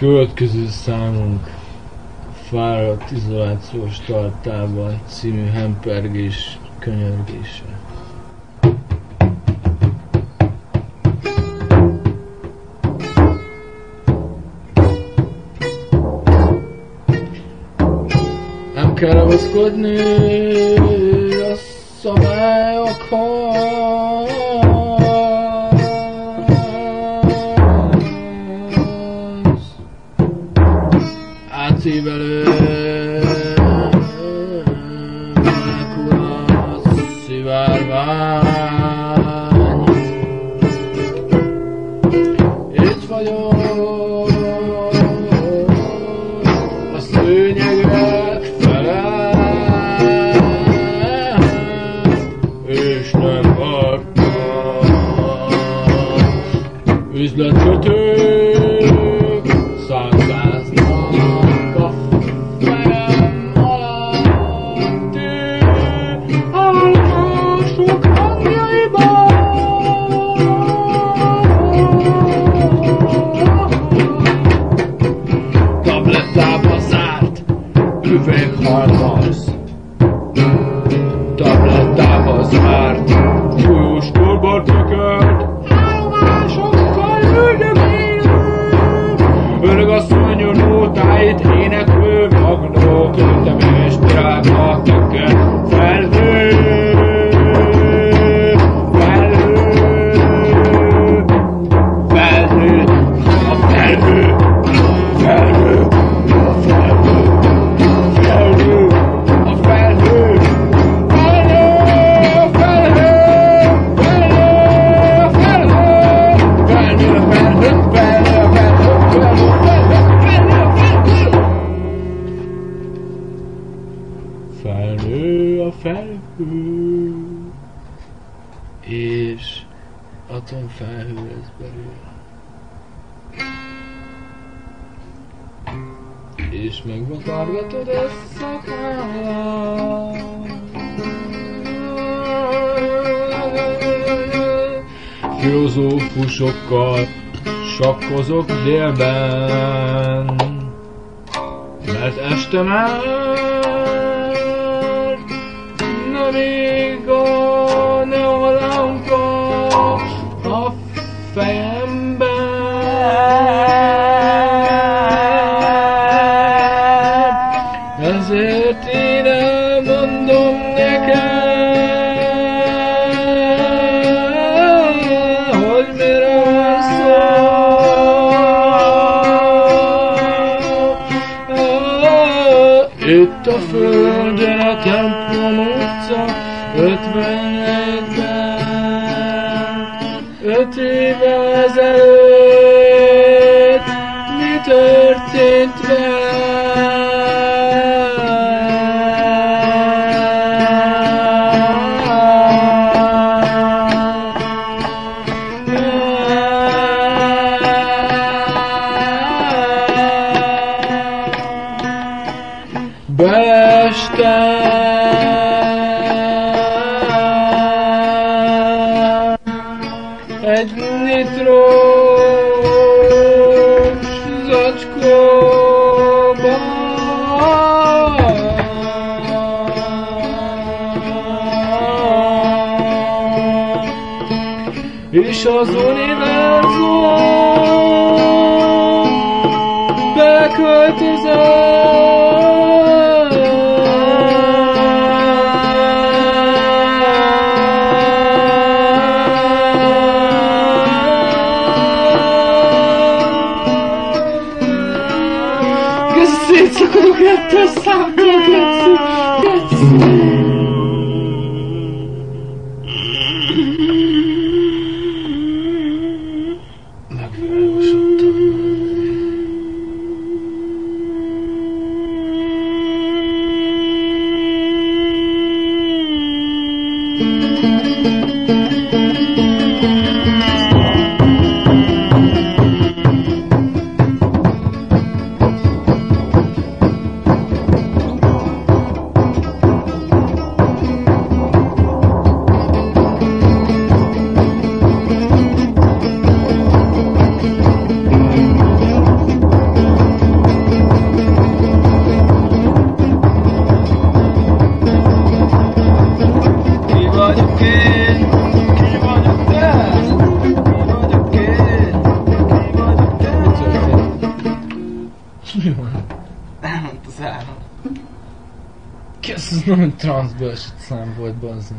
Következő számunk Fáradt izolációs tartában című hempergés könyörgése. Nem kell ragaszkodni a szabályokhoz. szívelő. És atomfelhő lesz belőle. És megvakargatod a Filozófusokkal sakkozok délben, mert este már nem ég a Itt a földön a templom utca 51-ben Öt évvel ezelőtt mi történt Beşte. Edni troş Zaçko Iş az univerzum Bekvet Get to stop. Get to get to. Az az, az nagyon transzbölsött szám volt, bazd.